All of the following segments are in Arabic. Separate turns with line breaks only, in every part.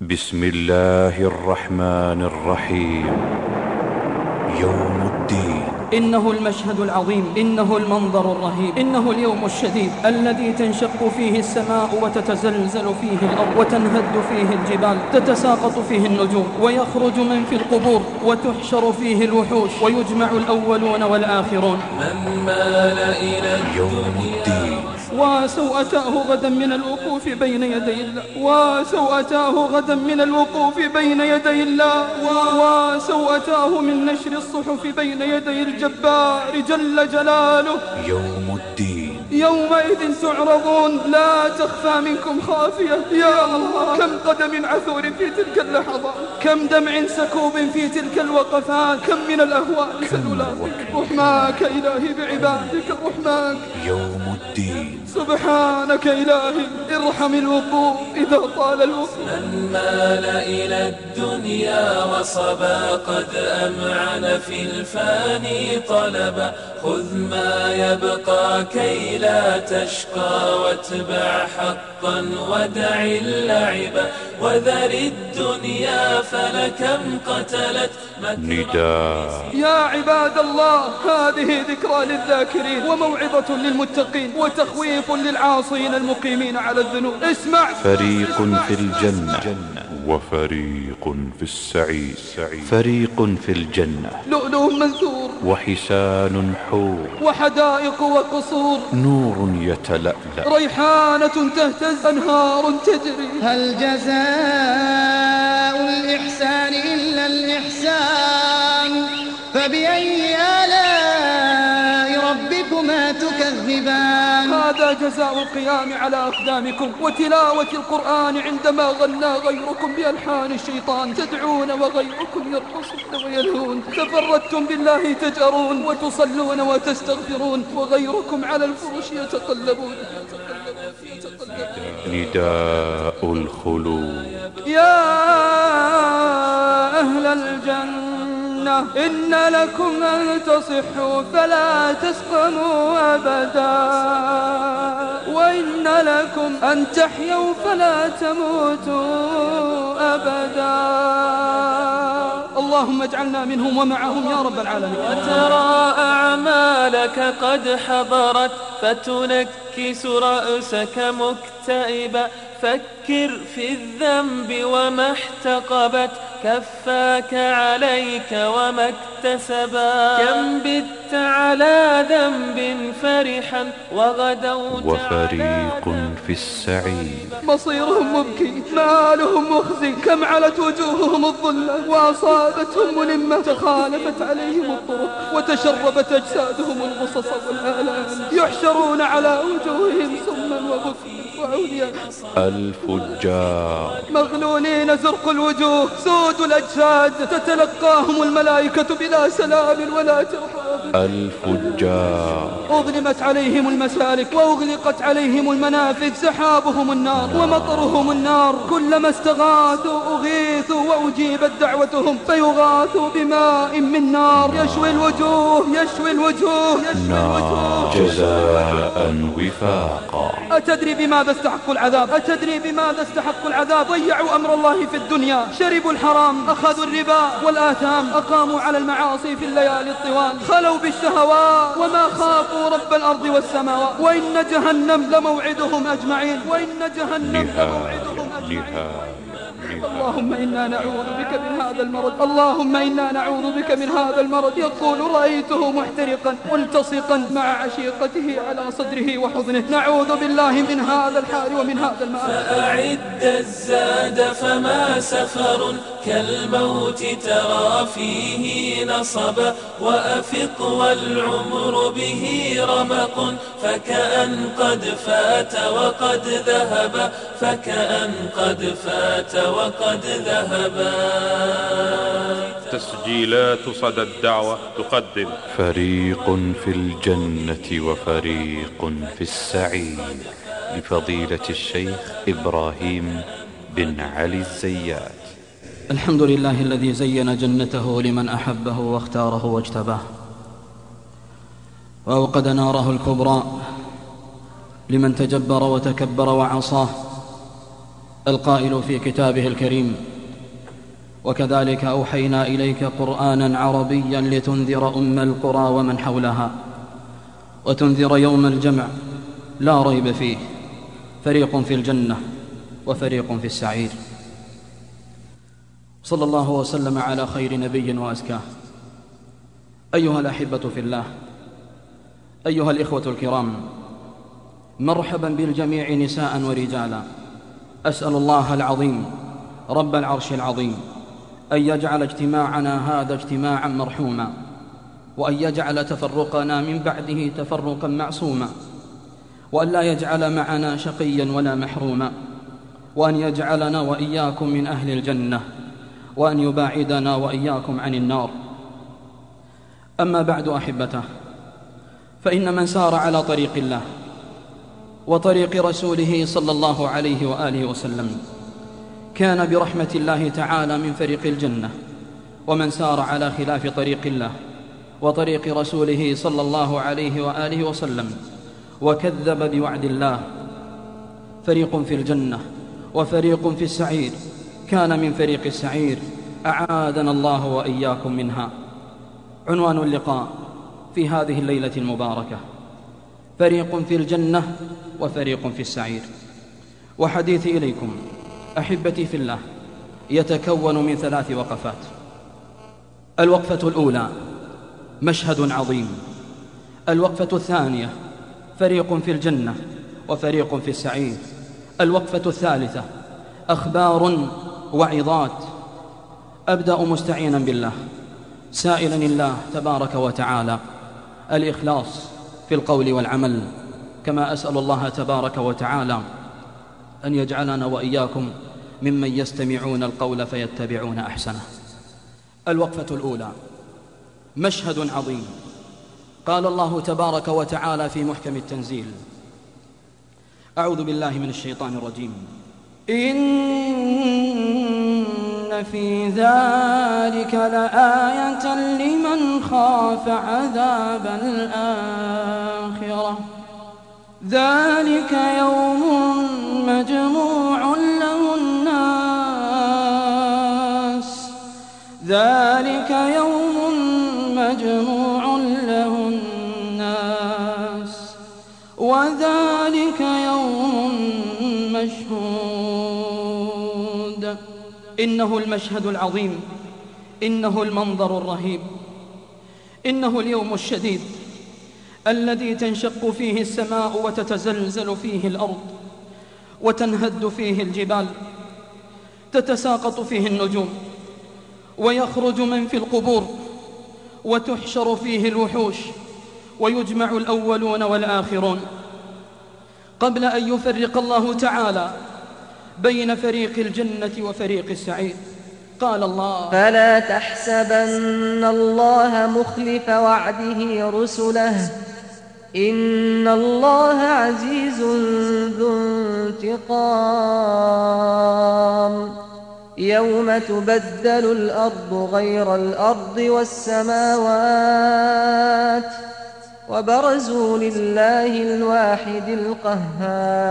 بسم الله الرحمن الرحيم يوم الدين
إنه المشهد العظيم إنه المنظر الرهيب إنه اليوم الشديد الذي تنشق فيه السماء وتتزلزل فيه الأرض وتنهد فيه الجبال تتساقط فيه النجوم ويخرج من في القبور وتحشر فيه الوحوش ويجمع الأولون والآخرون.
من مال إلى
يوم الدين
وسوءته غدا من الوقوف بين يدي الله. وسوءته غدا من الوقوف بين يدي الله. وسوءته من نشر الصحف بين يدي الجبار. جل جلاله.
يوم الدين.
يومئذ تعرضون. لا تخفى منكم خافية. يا الله. كم قدم عثور في تلك اللحظات كم دمع سكوب في تلك الوقفات. كم من الأهوال سلولات رحماك إلهي بعبادك. رحماك.
يوم الدين.
سبحانك إلهي ارحم الوقوف إذا طال الوقوف
من مال إلى الدنيا وصبا قد أمعن في الفاني طلبا. خذ ما يبقى كي لا تشقى واتبع حقا ودع اللعب وذر الدنيا فلكم قتلت.
نداء.
يا عباد الله هذه ذكرى للذاكرين وموعظة للمتقين وتخويف فريق للعاصين المقيمين على الذنوب. اسمع.
فريق في الجنة وفريق في السعير. فريق في الجنة
لؤلؤ منثور.
وحسان حور.
وحدائق وقصور.
نور يتلألأ.
ريحانة تهتز. أنهار تجري.
هل جزاء الإحسان إلا الإحسان؟ فبأي آلاء ربكما تكذبان؟
هذا جزاء القيام على أقدامكم وتلاوة القرآن عندما غنى غيركم بألحان الشيطان تدعون وغيركم يرقصون ويلهون تفردتم بالله تجأرون وتصلون وتستغفرون وغيركم على الفرش يتقلبون
نداء الخلود.
يا أهل الجنة الجنة إن لكم أن تصحوا فلا تسقموا أبدا. وإن لكم أن تحيوا فلا تموتوا أبدا. اللهم اجعلنا منهم ومعهم يا رب العالمين.
وترى أعمالك قد حضرت فتنكس رأسك مكتئبا فكر في الذنب وما احتقبت كفاك عليك وما اكتسبا كم بت على ذنب فرحا وغدوت
وفريق في السعي
مصيرهم مبكي مآلهم مخزي كم علت وجوههم الظلة وأصاب وأصابتهم ملمة تخالفت عليهم الطرق وتشربت أجسادهم الغصص والآلام يحشرون على وجوههم سما وبكما وعليا
الفجار.
مغلولين زرق الوجوه سود الأجساد تتلقاهم الملائكة بلا سلام ولا ترحاب
الفجار.
أظلمت عليهم المسالك وأغلقت عليهم المنافذ سحابهم النار ومطرهم النار. كلما استغاثوا أغيثوا وأجيبت دعوتهم فيغاثوا بماء من نار. يشوي الوجوه يشوي الوجوه يشوي الوجوه.
جزاء وفاقا.
أتدري بماذا بماذا استحقوا العذاب؟ أتدري بماذا استحقوا العذاب؟ ضيعوا أمر الله في الدنيا شربوا الحرام أخذوا الربا والآثام أقاموا على المعاصي في الليالي الطوال خلوا بالشهوات وما خافوا رب الأرض والسماوات. وإن جهنم لموعدهم أجمعين. وإن جهنم لموعدهم أجمعين. اللهم إنا نعوذ بك من هذا المرض. اللهم إنا نعوذ بك من هذا المرض. يقول رأيته محترقا ملتصقا مع عشيقته على صدره وحضنه نعوذ بالله من هذا الحال ومن هذا المرض
فأعد الزاد فما سفر كالموت ترى فيه نصبا وأفق والعمر به رمق فكأن قد فات وقد ذهب فكأن قد فات وقد ذهبا
تسجيلات صدى الدعوة تقدم.
فريق في الجنة وفريق في السعير لفضيلة الشيخ إبراهيم بن علي الزيات
الحمد لله الذي زين جنته لمن أحبه واختاره واجتباه. وأوقد ناره الكبرى لمن تجبر وتكبر وعصاه.
القائل في كتابه الكريم وكذلك أوحينا إليك قرآنا عربيا لتنذر أم القرى ومن حولها وتنذر يوم الجمع لا ريب فيه. فريق في الجنة وفريق في السعير. صلى الله وسلم على خير نبي وأزكاه أيها الأحبة في الله أيها الإخوة الكرام مرحبا بالجميع نساء ورجالا. أسأل الله العظيم رب العرش العظيم أن يجعل اجتماعنا هذا اجتماعا مرحوما وأن يجعل تفرقنا من بعده تفرقا معصوما وأن لا يجعل معنا شقيا ولا محروما وأن يجعلنا وإياكم من أهل الجنة. وأن يباعدنا وإياكم عن النار. أما بعد أحبته فإن من سار على طريق الله وطريق رسوله صلى الله عليه وآله وسلم كان برحمة الله تعالى من فريق الجنة ومن سار على خلاف طريق الله وطريق رسوله صلى الله عليه وآله وسلم وكذب بوعد الله. فريق في الجنة وفريق في السعير كان من فريق السعير أعادنا الله وإياكم منها. عنوان اللقاء في هذه الليلة المباركة. فريق في الجنة وفريق في السعير. وحديثي إليكم أحبتي في الله يتكون من ثلاث وقفات. الوقفة الأولى مشهد عظيم. الوقفة الثانية فريق في الجنة وفريق في السعير. الوقفة الثالثة أخبار وعظات. أبدأ مستعينا بالله. سائلا الله تبارك وتعالى. الإخلاص في القول والعمل. كما أسأل الله تبارك وتعالى أن يجعلنا وإياكم ممن يستمعون القول فيتبعون أحسنه. الوقفة الأولى. مشهد عظيم. قال الله تبارك وتعالى في محكم التنزيل. أعوذ بالله من الشيطان الرجيم. في ذلك لآية لمن خاف عذاب الآخرة ذلك يوم مجموع إنه المشهد العظيم إنه المنظر الرهيب إنه اليوم الشديد الذي تنشق فيه السماء وتتزلزل فيه الأرض وتنهد فيه الجبال تتساقط فيه النجوم ويخرج من في القبور وتحشر فيه الوحوش ويجمع الأولون والآخرون. قبل أن يفرق الله تعالى بين فريق الجنة وفريق السعيد قال الله
فلا تحسبن الله مخلف وعده رسله. إن الله عزيز ذو انتقام. يوم تبدل الأرض غير الأرض والسماوات. وبرزوا لله الواحد القهار.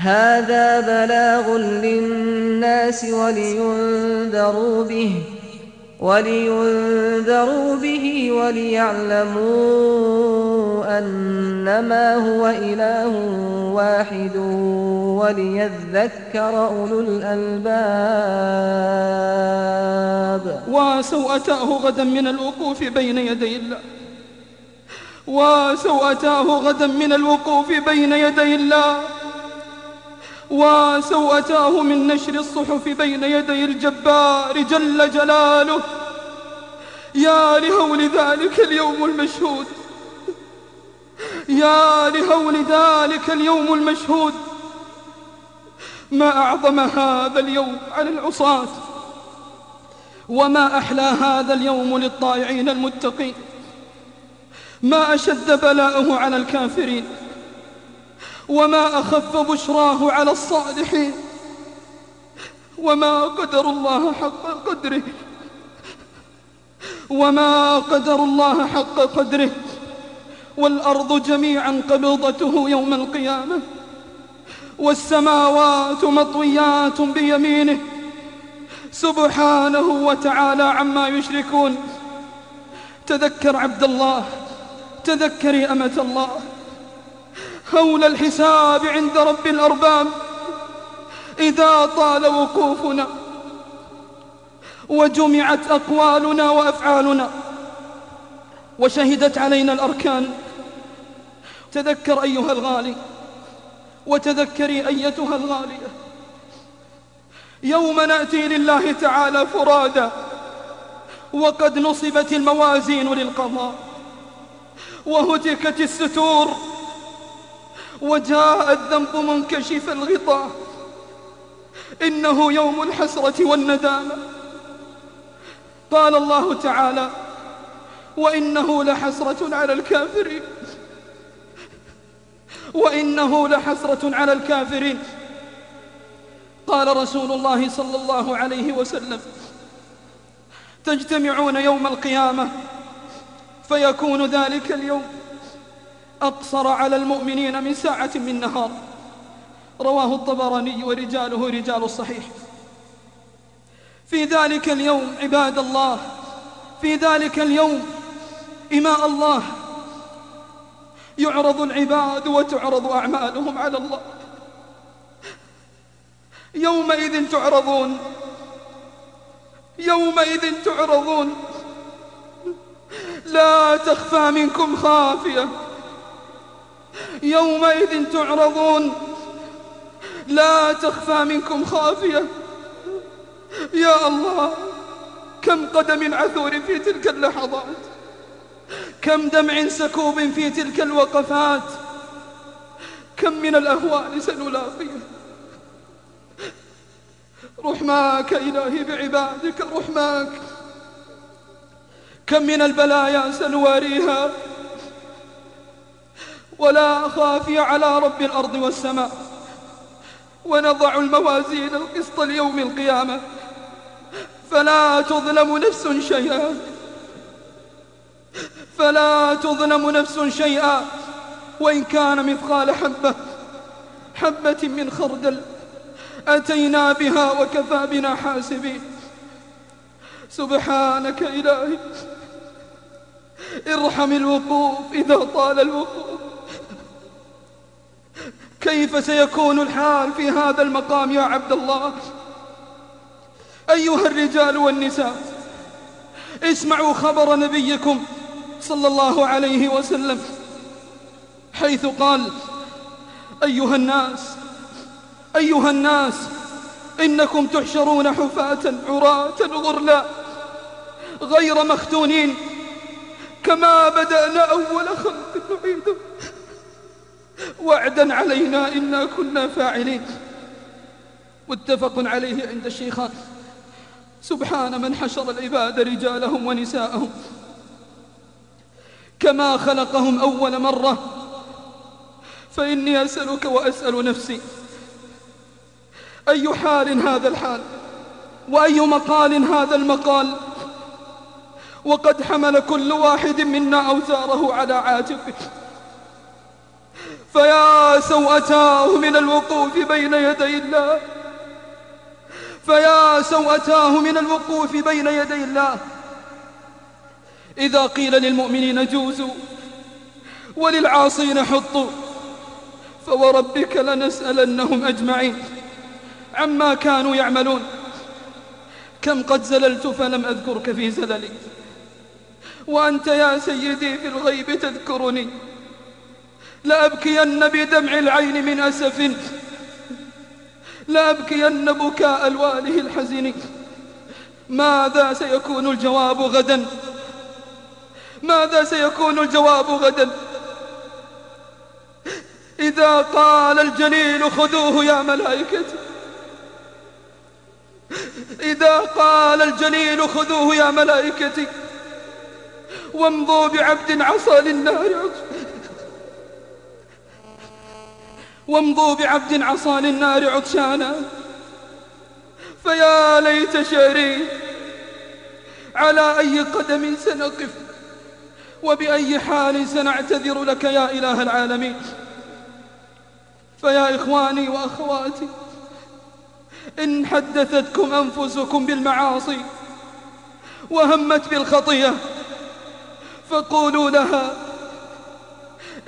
هذا بلاغ للناس ولينذروا به ولينذروا به وليعلموا أنما هو إله واحد وليذكر أولو الألباب.
وعسوا أتاه غدا من الوقوف بين يدي الله. وعسوا أتاه غدا من الوقوف بين يدي الله. وسوءتاه من نشر الصحف بين يدي الجبار جل جلاله. يا لهول ذلك اليوم المشهود.
يا لهول ذلك اليوم المشهود. ما أعظم هذا اليوم على العصاة. وما أحلى هذا اليوم للطائعين المتقين. ما أشد بلاءه على الكافرين. وما أخف بشراه على الصالحين وما قدر الله حق قدره وما قدر الله حق قدره والأرض جميعا قبضته يوم القيامة والسماوات مطويات بيمينه سبحانه وتعالى عما يشركون تذكر عبد الله تذكري أمة الله هول الحساب عند رب الأرباب إذا طال وقوفنا وجمعت أقوالنا وأفعالنا وشهدت علينا الأركان تذكر أيها الغالي وتذكري أيتها الغالية يوم نأتي لله تعالى فرادا وقد نصبت الموازين للقضاء وهتكت الستور وجاء الذنب منكشف الغطاء. إنه يوم الحسرة والندامة. قال الله تعالى وإنه لحسرة على الكافرين. وإنه لحسرة على الكافرين. قال رسول الله صلى الله عليه وسلم تجتمعون يوم القيامة فيكون ذلك اليوم. أقصر على المؤمنين من ساعة من نهار. رواه الطبراني ورجاله رجال الصحيح في ذلك اليوم عباد الله في ذلك اليوم إماء الله يعرض العباد وتعرض أعمالهم على الله. يومئذ تعرضون يومئذ تعرضون. لا تخفى منكم خافية. يومئذ تعرضون. لا تخفى منكم خافية. يا الله كم قدم عثور في تلك اللحظات؟ كم دمع سكوب في تلك الوقفات؟ كم من الأهوال سنلاقيه؟ رحماك إلهي بعبادك رحماك. كم من البلايا سنواريها؟ ولا خافي على رب الأرض والسماء ونضع الموازين القسط ليوم القيامة. فلا تظلم نفس شيئا. فلا تظلم نفس شيئا. وإن كان مثقال حبة حبة من خردل أتينا بها وكفى بنا حاسبين. سبحانك إلهي ارحم الوقوف إذا طال الوقوف. كيف سيكون الحال في هذا المقام يا عبد الله؟ أيها الرجال والنساء اسمعوا خبر نبيكم صلى الله عليه وسلم حيث قال أيها الناس أيها الناس إنكم تحشرون حفاة عراة غرلا غير مختونين كما بدأنا أول خلق نعيده. وعدا علينا إنا كنا فاعلين. متفق عليه عند الشيخان. سبحان من حشر العباد رجالهم ونساءهم. كما خلقهم أول مرة. فإني أسألك وأسأل نفسي. أي حال هذا الحال؟ وأي مقال هذا المقال؟ وقد حمل كل واحد منا أوزاره على عاتقه. فيا سوءتاه من الوقوف بين يدي الله. فيا سوءتاه من الوقوف بين يدي الله. إذا قيل للمؤمنين جوزوا وللعاصين حطوا فوربك لنسألنهم أجمعين. عما كانوا يعملون. كم قد زللت فلم أذكرك في زللي. وأنت يا سيدي في الغيب تذكرني. لأبكين بدمع العين من أسف. لأبكين بكاء الواله الحزين. ماذا سيكون الجواب غدا؟ ماذا سيكون الجواب غدا؟ إذا قال الجليل خذوه يا ملائكتي إذا قال الجليل خذوه يا ملائكتي وامضوا بعبد عصى للنار عجل وامضوا بعبد عصى للنار عطشانا. فيا ليت شعري على أي قدم سنقف وبأي حال سنعتذر لك يا إله العالمين. فيا إخواني وأخواتي إن حدثتكم أنفسكم بالمعاصي وهمت بالخطية فقولوا لها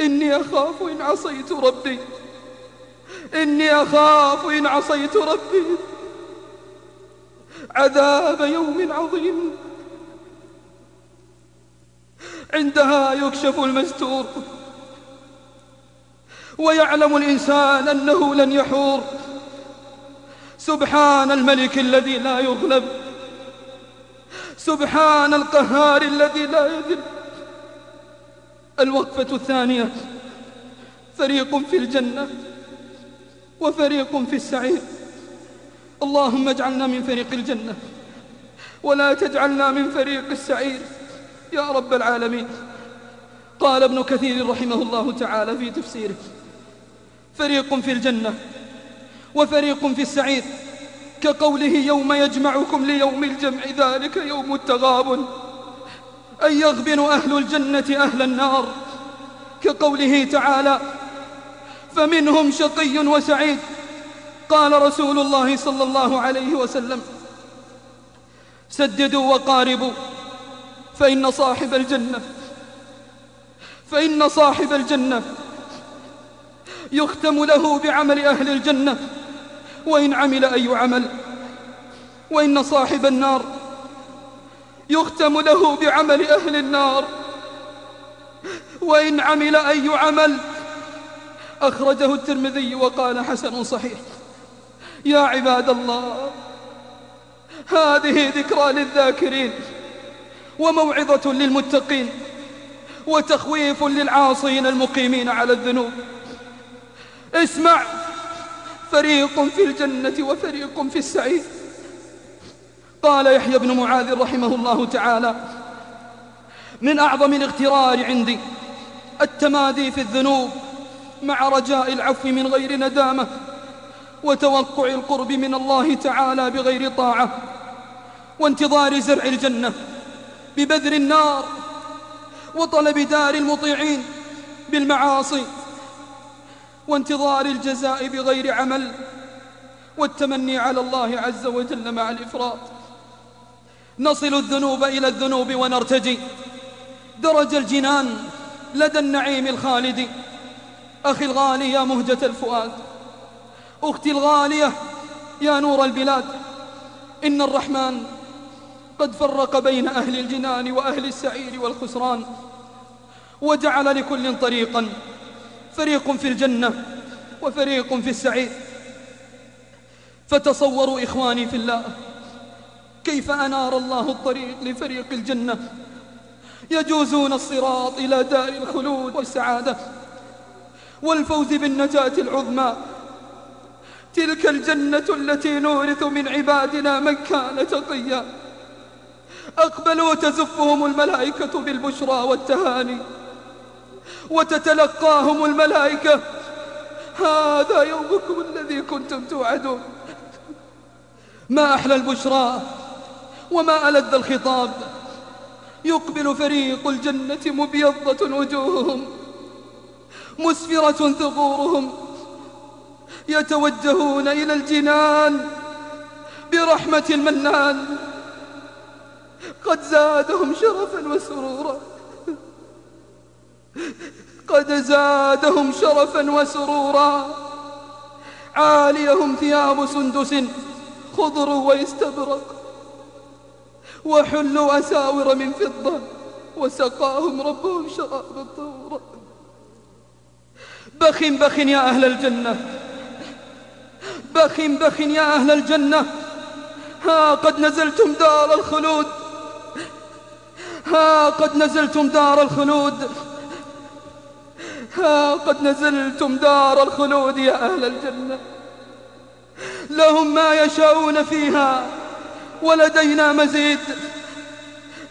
إني أخاف إن عصيت ربي. إني أخاف إن عصيت ربي. عذاب يوم عظيم. عندها يكشف المستور. ويعلم الإنسان أنه لن يحور. سبحان الملك الذي لا يغلب. سبحان القهار الذي لا يذل. الوقفة الثانية. فريق في الجنة. وفريق في السعير. اللهم اجعلنا من فريق الجنة ولا تجعلنا من فريق السعير. يا رب العالمين. قال ابن كثير رحمه الله تعالى في تفسيره فريق في الجنة وفريق في السعير. كقوله يوم يجمعكم ليوم الجمع ذلك يوم التغابن. أن يغبن أهل الجنة أهل النار. كقوله تعالى فمنهم شقي وسعيد. قال رسول الله صلى الله عليه وسلم سددوا وقاربوا فإن صاحب الجنة فإن صاحب الجنة يختم له بعمل أهل الجنة وإن عمل أي عمل وإن صاحب النار يختم له بعمل أهل النار وإن عمل أي عمل أخرجه الترمذي وقال حسن صحيح. يا عباد الله هذه ذكرى للذاكرين وموعظة للمتقين وتخويف للعاصين المقيمين على الذنوب. اسمع فريق في الجنة وفريق في السعير. قال يحيى بن معاذ رحمه الله تعالى من أعظم الاغترار عندي التمادي في الذنوب مع رجاء العفو من غير ندامة وتوقع القرب من الله تعالى بغير طاعة وانتظار زرع الجنة ببذر النار وطلب دار المطيعين بالمعاصي وانتظار الجزاء بغير عمل والتمني على الله عز وجل مع الإفراط نصل الذنوب إلى الذنوب ونرتجي درج الجنان لدى النعيم الخالد أخي الغالي يا مهجة الفؤاد. أختي الغالية يا نور البلاد. إن الرحمن قد فرق بين أهل الجنان وأهل السعير والخسران وجعل لكل طريقا فريق في الجنة وفريق في السعير. فتصوروا إخواني في الله كيف أنار الله الطريق لفريق الجنة. يجوزون الصراط إلى دار الخلود والسعادة. والفوز بالنجاة العظمى. تلك الجنة التي نورث من عبادنا من كان تقيا. أقبل وتزفهم الملائكة بالبشرى والتهاني. وتتلقاهم الملائكة. هذا يومكم الذي كنتم توعدون. ما أحلى البشرى وما ألذ الخطاب. يقبل فريق الجنة مبيضة وجوههم. مسفرة ثغورهم يتوجهون إلى الجنان برحمة المنان. قد زادهم شرفا وسرورا. قد زادهم شرفا وسرورا. عاليهم ثياب سندس خضر واستبرق. وحلوا أساور من فضة وسقاهم ربهم شرابا طورا بخ بخ يا أهل الجنة بخ بخ يا أهل الجنة ها قد نزلتم دار الخلود۔ ها قد نزلتم دار الخلود۔ ها قد نزلتم دار الخلود يا أهل الجنة لهم ما يشاءون فيها ولدينا مزيد۔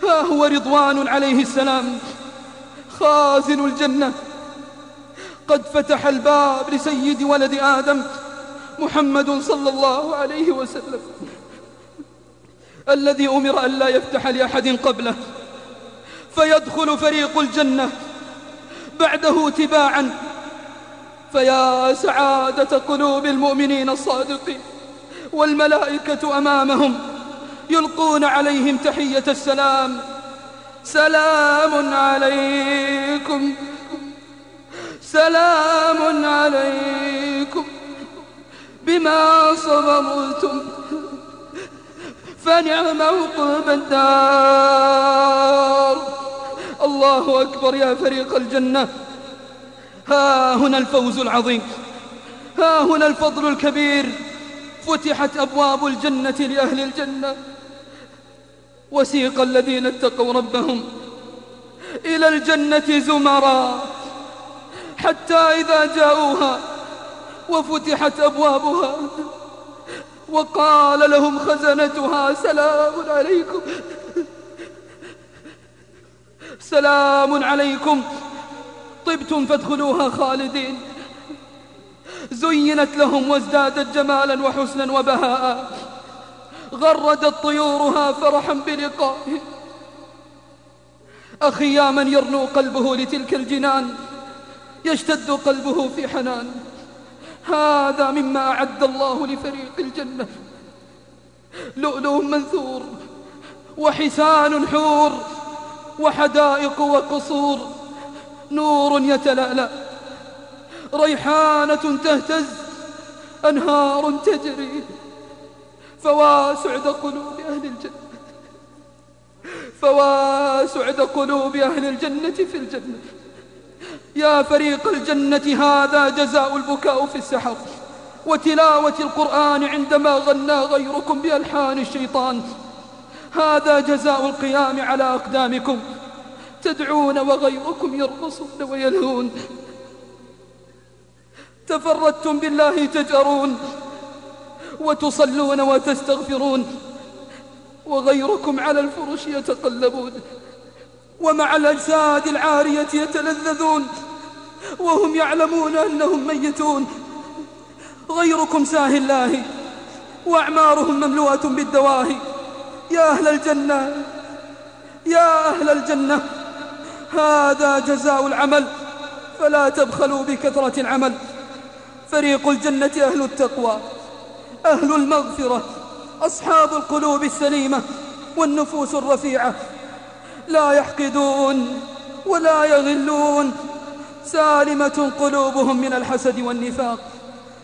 ها هو رضوان عليه السلام خازن الجنة قد فتح الباب لسيد ولد آدم محمد صلى الله عليه وسلم الذي أمر أن لا يفتح لأحد قبله فيدخل فريق الجنة بعده تباعا فيا سعادة قلوب المؤمنين الصادقين والملائكة أمامهم يلقون عليهم تحية السلام سلام عليكم سلام عليكم بما صبرتم فنعم عقب الدار. الله أكبر يا فريق الجنة. ها هنا الفوز العظيم. ها هنا الفضل الكبير. فتحت أبواب الجنة لأهل الجنة. وسيق الذين اتقوا ربهم إلى الجنة زمرًا حتى إذا جاءوها وفتحت أبوابها وقال لهم خزنتها سلام عليكم. سلام عليكم. طبتم فادخلوها خالدين. زينت لهم وازدادت جمالا وحسنا وبهاء. غردت طيورها فرحا بلقائه. أخي يا من يرنو قلبه لتلك الجنان. يشتد قلبه في حنان. هذا مما أعد الله لفريق الجنة. لؤلؤ منثور وحسان حور وحدائق وقصور. نور يتلألأ. ريحانة تهتز. أنهار تجري. فواسعد قلوب أهل الجنة. فواسعد قلوب أهل الجنة في الجنة. يا فريق الجنة هذا جزاء البكاء في السحر. وتلاوة القرآن عندما غنى غيركم بألحان الشيطان. هذا جزاء القيام على أقدامكم. تدعون وغيركم يرقصون ويلهون. تفردتم بالله تجأرون. وتصلون وتستغفرون. وغيركم على الفرش يتقلبون. ومع الأجساد العارية يتلذذون وهم يعلمون أنهم ميتون. غيركم ساه الله وأعمارهم مملوءة بالدواهي. يا أهل الجنة يا أهل الجنة هذا جزاء العمل. فلا تبخلوا بكثرة العمل. فريق الجنة أهل التقوى أهل المغفرة أصحاب القلوب السليمة والنفوس الرفيعة. لا يحقدون ولا يغلون. سالمة قلوبهم من الحسد والنفاق.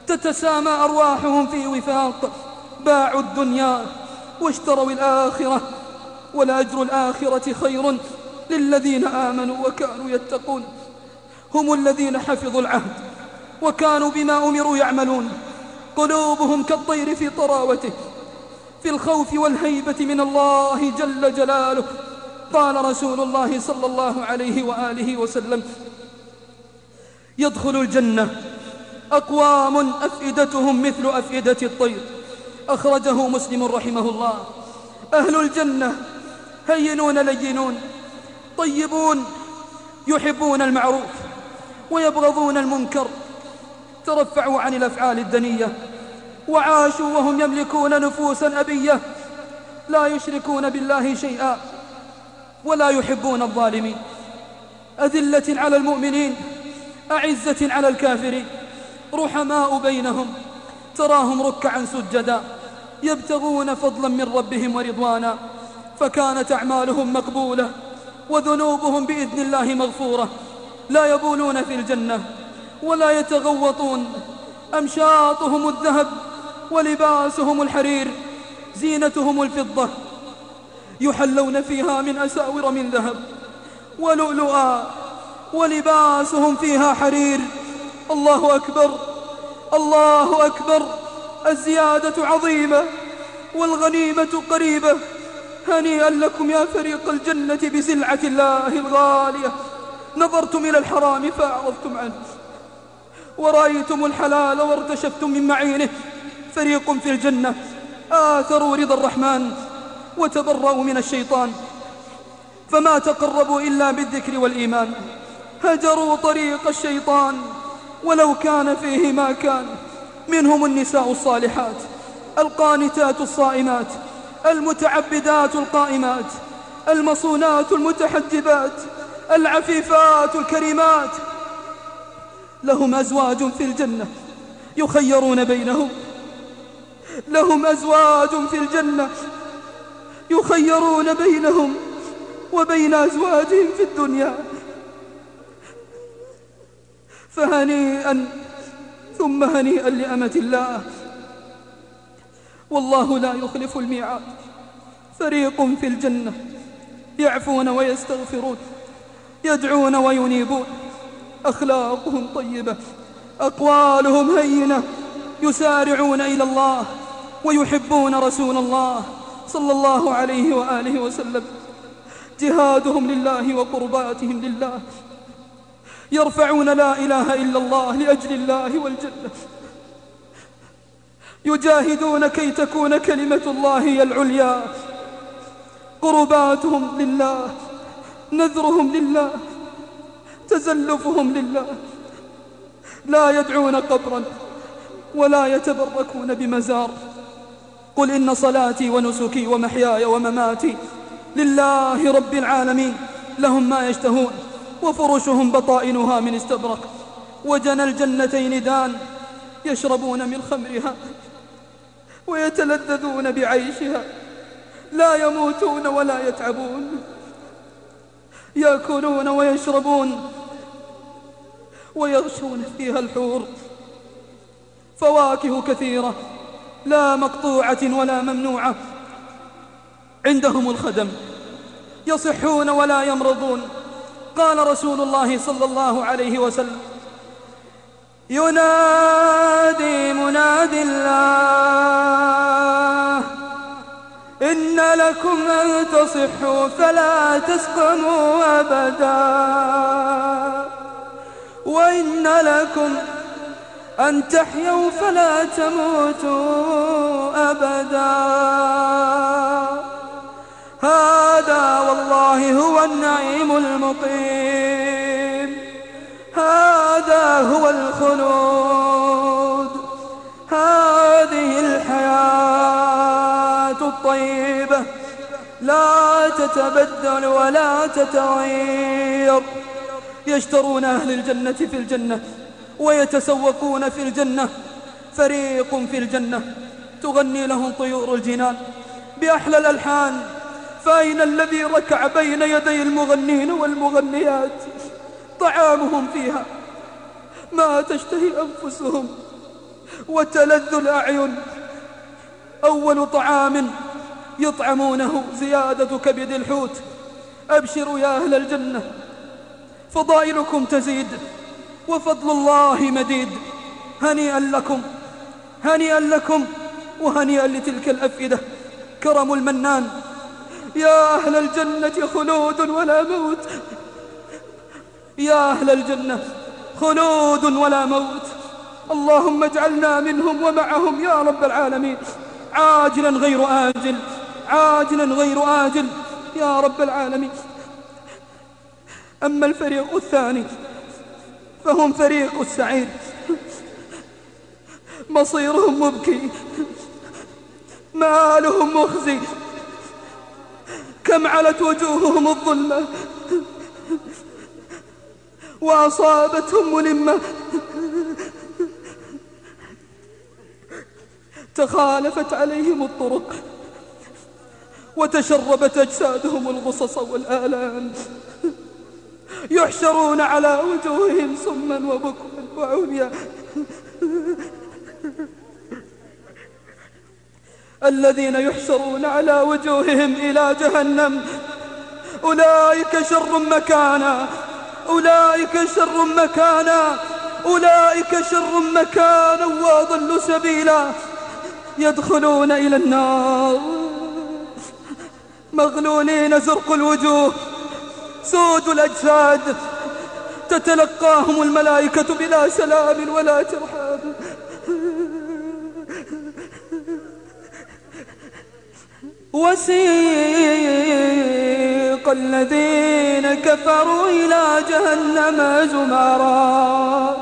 تتسامى أرواحهم في وفاق. باعوا الدنيا واشتروا الآخرة. والأجر الآخرة خير للذين آمنوا وكانوا يتقون. هم الذين حفظوا العهد وكانوا بما أمروا يعملون. قلوبهم كالطير في طراوته. في الخوف والهيبة من الله جل جلاله. قال رسول الله صلى الله عليه وآله وسلم يدخل الجنة أقوام أفئدتهم مثل أفئدة الطير. أخرجه مسلم رحمه الله. أهل الجنة هينون لينون طيبون يحبون المعروف ويبغضون المنكر. ترفعوا عن الأفعال الدنية وعاشوا وهم يملكون نفوسا أبية. لا يشركون بالله شيئا. ولا يحبون الظالمين. أذلة على المؤمنين أعزة على الكافرين. رحماء بينهم تراهم ركعا سجدا يبتغون فضلا من ربهم ورضوانا. فكانت أعمالهم مقبولة وذنوبهم بإذن الله مغفورة. لا يبولون في الجنة ولا يتغوطون. أمشاطهم الذهب ولباسهم الحرير زينتهم الفضة. يحلون فيها من أساور من ذهب ولؤلؤا ولباسهم فيها حرير الله أكبر الله أكبر الزيادة عظيمة والغنيمة قريبة هنيئا لكم يا فريق الجنة بسلعة الله الغالية نظرتم إلى الحرام فأعرضتم عنه ورأيتم الحلال وارتشفتم من معينه فريق في الجنة آثروا رضا الرحمن وتبرأوا من الشيطان فما تقربوا إلا بالذكر والإيمان. هجروا طريق الشيطان ولو كان فيه ما كان. منهم النساء الصالحات القانتات الصائمات المتعبدات القائمات المصونات المتحجبات العفيفات الكريمات. لهم أزواج في الجنة يخيرون بينهم. لهم أزواج في الجنة يخيرون بينهم وبين أزواجهم في الدنيا. فهنيئا ثم هنيئا لأمة الله. والله لا يخلف الميعاد. فريق في الجنة يعفون ويستغفرون يدعون وينيبون. أخلاقهم طيبة أقوالهم هينة. يسارعون إلى الله ويحبون رسول الله. صلى الله عليه وآله وسلم. جهادهم لله وقرباتهم لله. يرفعون لا إله إلا الله لأجل الله والجنة. يجاهدون كي تكون كلمة الله هي العليا. قرباتهم لله. نذرهم لله. تزلفهم لله. لا يدعون قبرا ولا يتبركون بمزار. قل إن صلاتي ونسكي ومحياي ومماتي لله رب العالمين لهم ما يشتهون وفرشهم بطائنها من استبرق وجنى الجنتين دان يشربون من خمرها ويتلذذون بعيشها لا يموتون ولا يتعبون يأكلون ويشربون ويغشون فيها الحور فواكه كثيرة لا مقطوعة ولا ممنوعة. عندهم الخدم. يصحون ولا يمرضون. قال رسول الله صلى الله عليه وسلم ينادي مناد الله إن لكم أن تصحوا فلا تسقموا أبدا. وإن لكم أن أن تحيوا فلا تموتوا أبدا. هذا والله هو النعيم المقيم. هذا هو الخلود. هذه الحياة الطيبة. لا تتبدل ولا تتغير. يشترون أهل الجنة في الجنة. ويتسوقون في الجنة. فريق في الجنة. تغني لهم طيور الجنان. بأحلى الألحان. فأين الذي ركع بين يدي المغنين والمغنيات؟ طعامهم فيها. ما تشتهي أنفسهم. وتلذ الأعين. أول طعام يطعمونه زيادة كبد الحوت. أبشروا يا أهل الجنة. فضائلكم تزيد. وفضل الله مديد. هنيئا لكم هنيئا لكم وهنيئا لتلك الأفئدة. كرم المنان. يا أهل الجنة خلود ولا موت. يا أهل الجنة خلود ولا موت. اللهم اجعلنا منهم ومعهم يا رب العالمين. عاجلا غير آجل عاجلا غير آجل يا رب العالمين. أما الفريق الثاني فهم فريق السعيد. مصيرهم مبكي. مآلهم مخزي. كم علت وجوههم الظلمة وأصابتهم ملمة. تخالفت عليهم الطرق. وتشربت أجسادهم الغصص والآلام. يحشرون على وجوههم صما وبكما وعميا. الذين يحشرون على وجوههم إلى جهنم. أولئك شر مكانا. أولئك شر مكانا. أولئك شر مكانا وأضل سبيلا. يدخلون إلى النار. مغلولين زرق الوجوه. سود الأجساد. تتلقاهم الملائكة بلا سلام ولا ترحاب. وسيق الذين كفروا إلى جهنم زمرا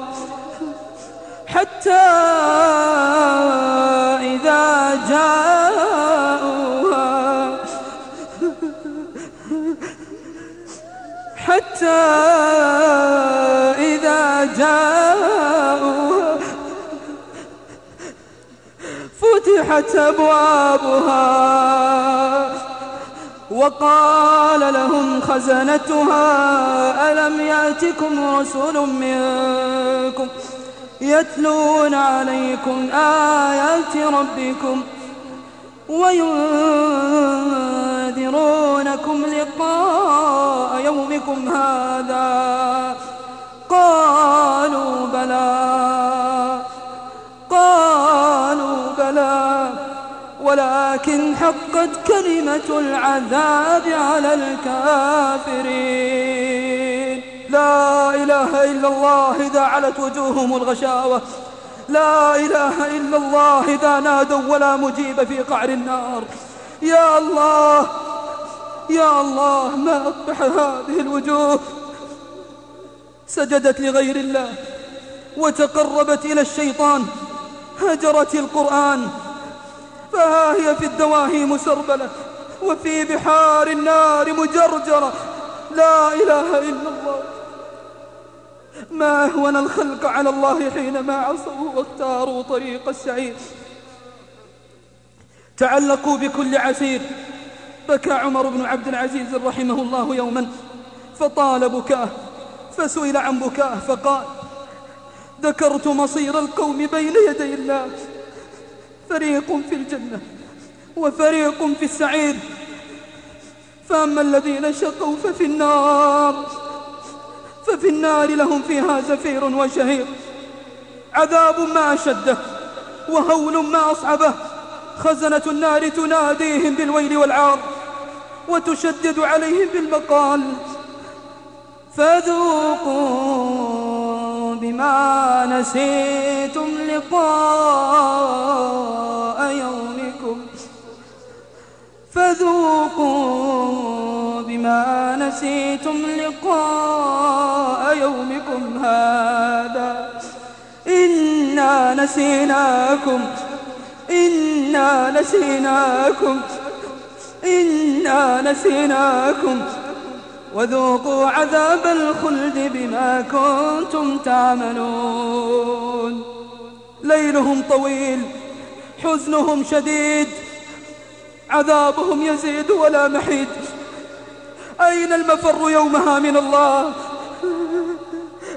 حتى إذا جاءوا إذا جاءوا فتحت أبوابها وقال لهم خزنتها ألم يأتكم رسول منكم يتلون عليكم آيات ربكم؟ وينذرونكم لقاء يومكم هذا. قالوا بلى. قالوا بلى. ولكن حقت كلمة العذاب على الكافرين. لا إله إلا الله إذا علت وجوههم الغشاوة. لا إله إلا الله إذا نادوا ولا مجيب في قعر النار. يا الله يا الله ما أطبح هذه الوجوه؟ سجدت لغير الله وتقربت إلى الشيطان هجرت القرآن. فها هي في الدواهي مسربلة وفي بحار النار مجرجرة. لا إله إلا الله. ما أهون الخلق على الله حينما عصوا واختاروا طريق السعير. تعلقوا بكل عسير. بكى عمر بن عبد العزيز رحمه الله يوما فطال بكاه فسئل عن بكاه فقال ذكرت مصير القوم بين يدي الله. فريق في الجنة وفريق في السعير. فأما الذين شقوا ففي النار. ففي النار لهم فيها زفير وشهير. عذاب ما أشده وهول ما أصعبه. خزنة النار تناديهم بالويل والعار وتشدد عليهم بالمقال فذوقوا بما نسيتم لقال فذوقوا بما نسيتم لقاء يومكم هذا. إنا نسيناكم. إنا نسيناكم. إنا نسيناكم. وذوقوا عذاب الخلد بما كنتم تعملون. ليلهم طويل حزنهم شديد. عذابهم يزيد ولا محيد أين المفر يومها من الله؟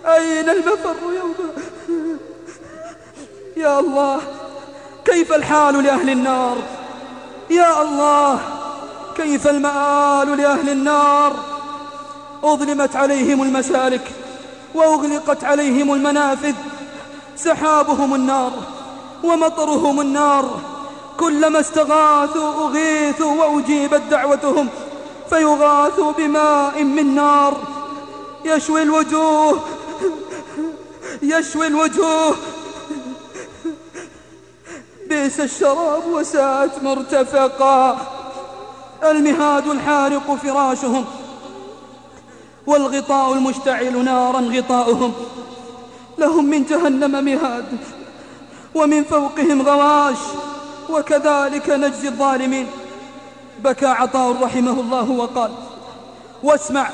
أين المفر يومها؟ يا الله كيف الحال لأهل النار؟ يا الله كيف المآل لأهل النار؟ أظلمت عليهم المسالك وأغلقت عليهم المنافذ. سحابهم النار ومطرهم النار. كلما استغاثوا أغيثوا وأجيبت دعوتهم فيغاثوا بماء من نار. يشوي الوجوه. يشوي الوجوه. بئس الشراب وساءت مرتفقا. المهاد الحارق فراشهم والغطاء المشتعل نارا غطاؤهم. لهم من جهنم مهاد ومن فوقهم غواش. وكذلك نجزي الظالمين. بكى عطاء رحمه الله وقال واسمع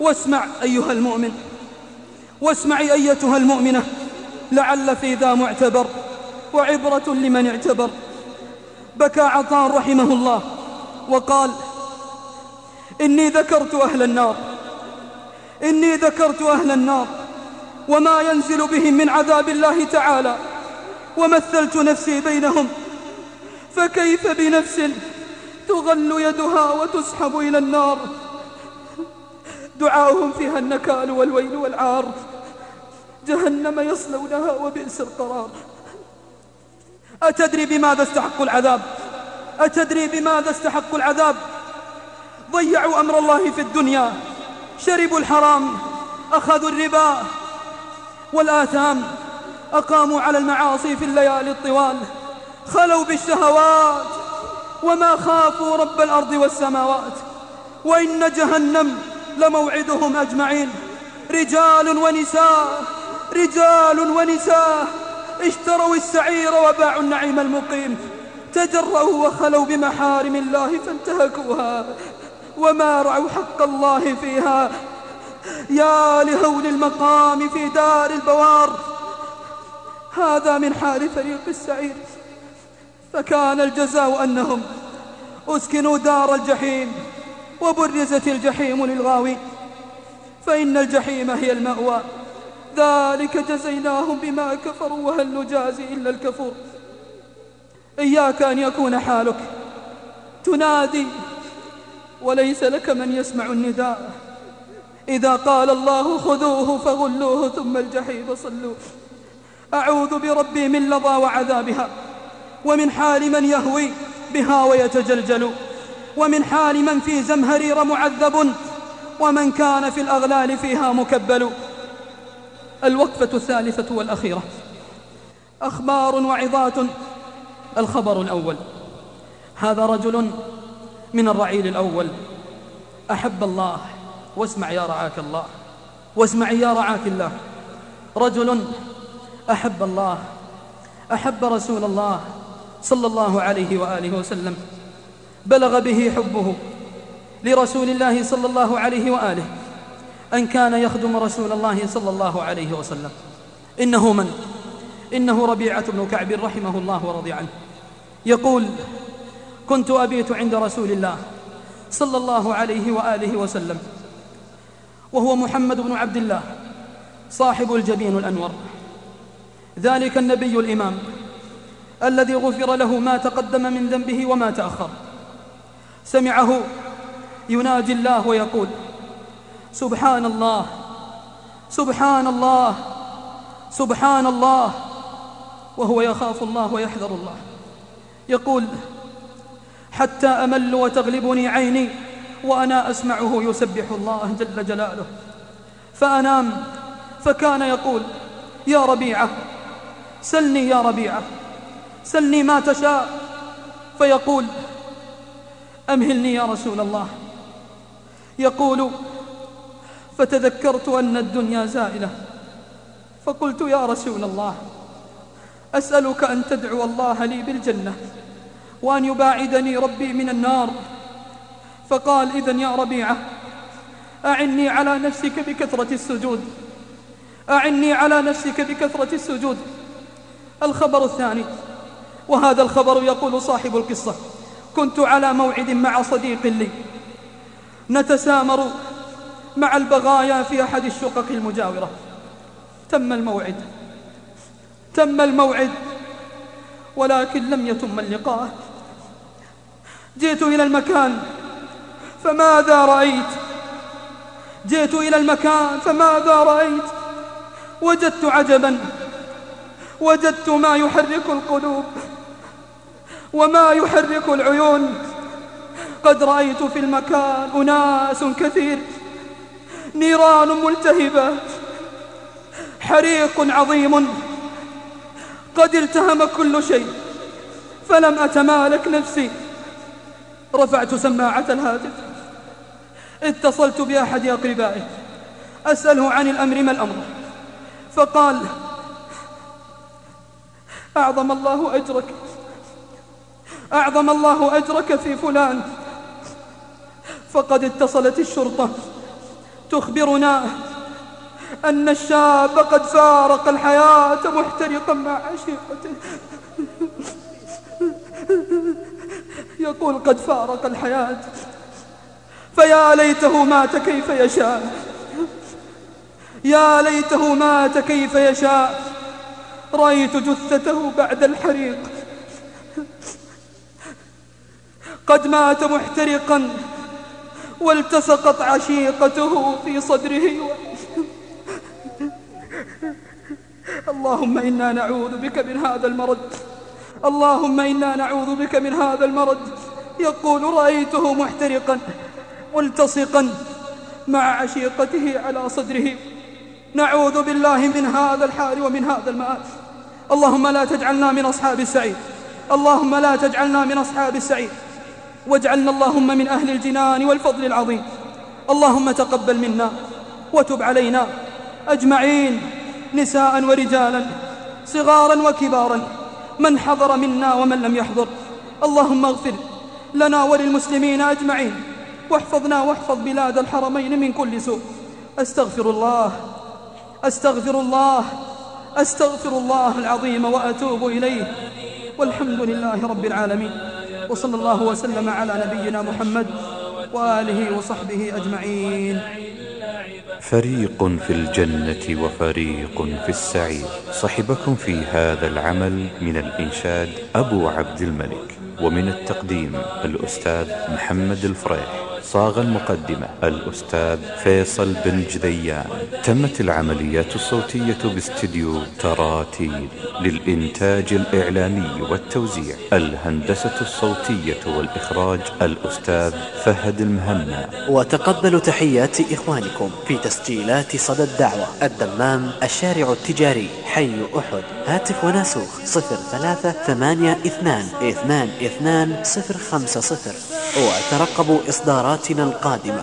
واسمع أيها المؤمن واسمعي أيتها المؤمنة لعل في ذا معتبر وعبرة لمن اعتبر. بكى عطاء رحمه الله وقال إني ذكرت أهل النار إني ذكرت أهل النار وما ينزل بهم من عذاب الله تعالى ومثلت نفسي بينهم فكيف بنفس تغل يدها وتسحب إلى النار؟ دعاؤهم فيها النكال والويل والعار. جهنم يصلونها وبئس القرار. أتدري بماذا استحقوا العذاب؟ أتدري بماذا استحقوا العذاب؟ ضيعوا أمر الله في الدنيا. شربوا الحرام. أخذوا الربا. والآثام أقاموا على المعاصي في الليالي الطوال. خلوا بالشهوات وما خافوا رب الأرض والسماوات وإن جهنم لموعدهم أجمعين. رجال ونساء رجال ونساء اشتروا السعير وباعوا النعيم المقيم. تجرؤوا وخلوا بمحارم الله فانتهكوها وما رعوا حق الله فيها. يا لهول المقام في دار البوار. هذا من حال فريق السعير. فكان الجزاء أنهم أسكنوا دار الجحيم وبرزت الجحيم للغاوي فإن الجحيم هي المأوى. ذلك جزيناهم بما كفروا وهل نجازي إلا الكفور. إياك أن يكون حالك تنادي وليس لك من يسمع النداء. إذا قال الله خذوه فغلوه ثم الجحيم صلوه أعوذ بربي من لظى وعذابها. ومن حال من يهوي بها ويتجلجل ومن حال من في زمهرير معذب ومن كان في الأغلال فيها مكبل. الوقفة الثالثة والأخيرة. أخبار وعظات. الخبر الأول. هذا رجل من الرعيل الأول. أحب الله. واسمع يا رعاك الله. واسمع يا رعاك الله. رجل أحب الله. أحب رسول الله. صلى الله عليه وآله وسلم. بلغ به حبه لرسول الله صلى الله عليه وآله. أن كان يخدم رسول الله صلى الله عليه وسلم. إنه من؟ إنه ربيعة بن كعب رحمه الله ورضي عنه. يقول كنت أبيت عند رسول الله صلى الله عليه وآله وسلم. وهو محمد بن عبد الله صاحب الجبين الأنور. ذلك النبي الإمام. الذي غفر له ما تقدم من ذنبه وما تأخر. سمعه يناجي الله ويقول سبحان الله سبحان الله سبحان الله وهو يخاف الله ويحذر الله. يقول حتى أمل وتغلبني عيني وأنا أسمعه يسبح الله جل جلاله. فأنام فكان يقول يا ربيعة سلني يا ربيعة. سلني ما تشاء فيقول أمهلني يا رسول الله. يقول فتذكرت أن الدنيا زائلة. فقلت يا رسول الله أسألك أن تدعو الله لي بالجنة وأن يباعدني ربي من النار. فقال إذن يا ربيعة أعني على نفسك بكثرة السجود. أعني على نفسك بكثرة السجود. الخبر الثاني وهذا الخبر يقول صاحب القصة. كنت على موعد مع صديق لي. نتسامر مع البغايا في أحد الشقق المجاورة. تم الموعد. تم الموعد. ولكن لم يتم اللقاء. جئت إلى المكان فماذا رأيت؟ جئت إلى المكان فماذا رأيت؟ وجدت عجبا. وجدت ما يحرك القلوب. وما يحرك العيون. قد رأيت في المكان أناس كثير. نيران ملتهبة. حريق عظيم. قد التهم كل شيء. فلم أتمالك نفسي. رفعت سماعة الهاتف. اتصلت بأحد أقربائي. أسأله عن الأمر ما الأمر. فقال أعظم الله أجرك. أعظم الله أجرك في فلان. فقد اتصلت الشرطة. تخبرنا أن الشاب قد فارق الحياة محترقا مع عشيقته. يقول قد فارق الحياة. فيا ليته مات كيف يشاء. يا ليته مات كيف يشاء. رأيت جثته بعد الحريق. قد مات محترقا والتصقت عشيقته في صدره اللهم إنا نعوذ بك من هذا المرض. اللهم إنا نعوذ بك من هذا المرض. يقول رأيته محترقا ملتصقا مع عشيقته على صدره. نعوذ بالله من هذا الحال ومن هذا المآل. اللهم لا تجعلنا من أصحاب السعيد اللهم لا تجعلنا من أصحاب السعيد واجعلنا اللهم من أهل الجنان والفضل العظيم. اللهم تقبل منا وتب علينا. أجمعين نساء ورجالا صغارا وكبارا من حضر منا ومن لم يحضر. اللهم اغفر لنا وللمسلمين أجمعين. واحفظنا واحفظ بلاد الحرمين من كل سوء. أستغفر الله أستغفر الله أستغفر الله العظيم وأتوب إليه. والحمد لله رب العالمين. وصلى الله وسلم على نبينا محمد وآله وصحبه أجمعين.
فريق في الجنة وفريق في السعير. صحبكم في هذا العمل من الإنشاد أبو عبد الملك. ومن التقديم الأستاذ محمد الفريح. صاغ المقدمة الأستاذ فيصل بن جذيان تمت العمليات الصوتية باستديو تراتيل للإنتاج الإعلامي والتوزيع. الهندسة الصوتية والإخراج الأستاذ فهد المهنا.
وتقبلوا تحيات إخوانكم في تسجيلات صدى الدعوة. الدمام الشارع التجاري حي أحد. هاتف وناسوخ صفر ثلاثة ثمانية اثنان اثنان اثنان صفر خمسة صفر. وترقبوا إصدار حلقاتنا القادمة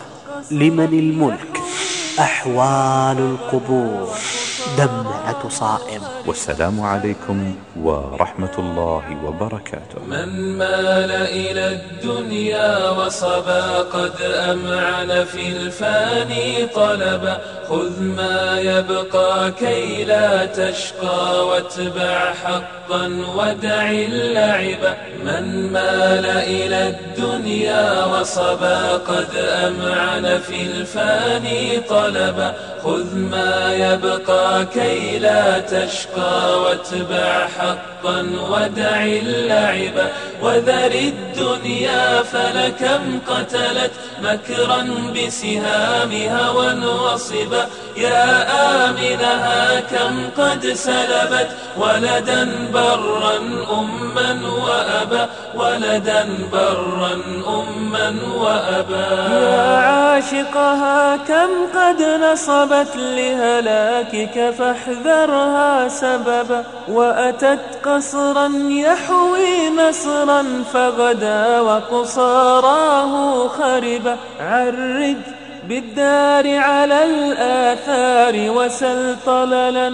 لمن الملك؟ أحوال القبور. دمر. صائم
والسلام عليكم ورحمة الله وبركاته.
من مال إلى الدنيا وصبا قد أمعن في الفاني طلبا. خذ ما يبقى كي لا تشقى واتبع حقا ودع اللعب من مال إلى الدنيا وصبا قد أمعن في الفاني طلبا. خذ ما يبقى كي لا لا تشقى واتبع حقا ودع اللعب وذر الدنيا فلكم قتلت مكرا بسهام هوى وصبا يا آمنها كم قد سلبت ولدا برا أما وأبا ولدا برا أما وأبا
يا عاشقها كم قد نصبت لهلاكك فاحذر ذكرها سببا وأتت قصرا يحوي نصرا فغدا وقصاراه خربا عرج بالدار على الآثار وسل طللا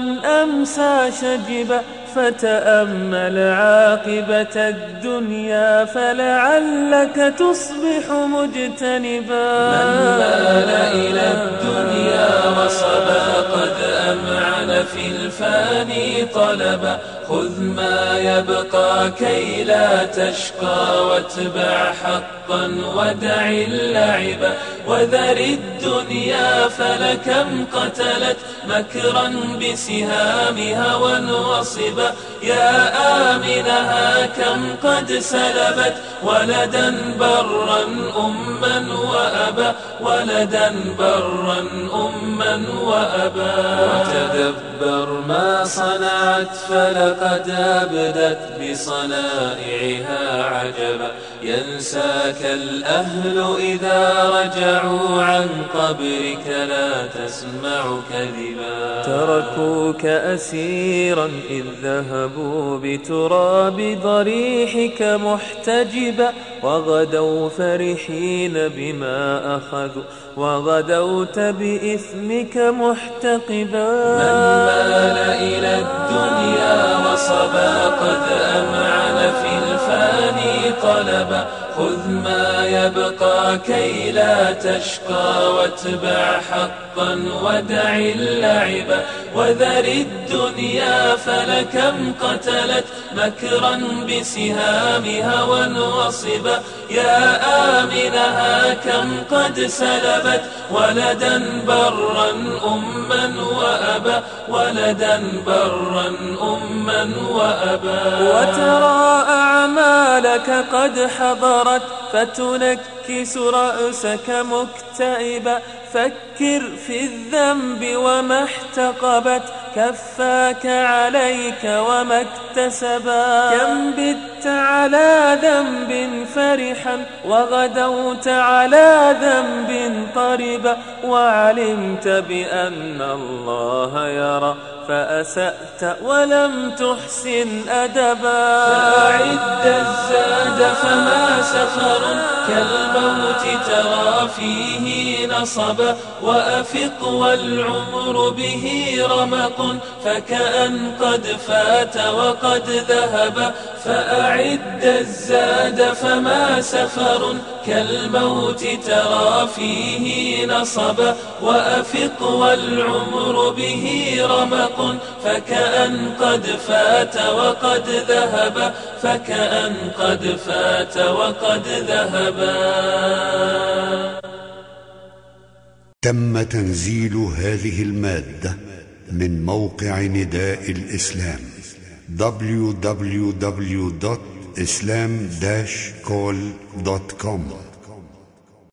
أمسى شجبا فتأمل عاقبة الدنيا فلعلك تصبح مجتنبا.
من مال إلى الدنيا وصبا قد أمعن في الفاني طلبا خذ ما يبقى كي لا تشقى واتبع حقا ودع اللعبا وذر الدنيا فلكم قتلت مكرا بسهام هوى وصبا يا آمنها كم قد سلبت. ولدا برا أما وأبا. ولدا برا أما وأبا. وتدبر ما صنعت فلقد أبدت بصنائعها عجبا. ينساك الأهل إذا رجعوا عن قبرك لا تسمع كذبا.
تركوك أسيرا إذ ذهبوا بتراب ضريحك محتجبا. وغدوا فرحين بما أخذوا. وغدوت بإثمك محتقبا.
من مال إلى الدنيا وصبا قد أمعن في الفاني. قلبا خذ ما يبقى كي لا تشقى واتبع حقا ودع اللعب وذر الدنيا فلكم قتلت مكرا بسهام هوى وصبا يا آمنها كم قد سلبت ولدا برا أما وأبا ولدا برا أما وأبا
وترى أعمالك قد حضرت ظهرت فتنك تكس رأسك مكتئبا فكر في الذنب وما احتقبت كفاك عليك وما اكتسبا كم بت على ذنب فرحا وغدوت على ذنب طربا وعلمت بأن الله يرى فأسأت ولم تحسن أدبا.
فأعد الزاد فما سخر كالبا الموت ترى فيه نصب وأفق والعمر به رمق فكأن قد فات وقد ذهب فأعد الزاد فما سفر كالموت ترى فيه نصبا وأفق والعمر به رمق فكأن قد فات وقد ذهب فكأن قد فات وقد ذهبا
تم تنزيل هذه المادة من موقع نداء الإسلام www.nidaelislam islam-call.com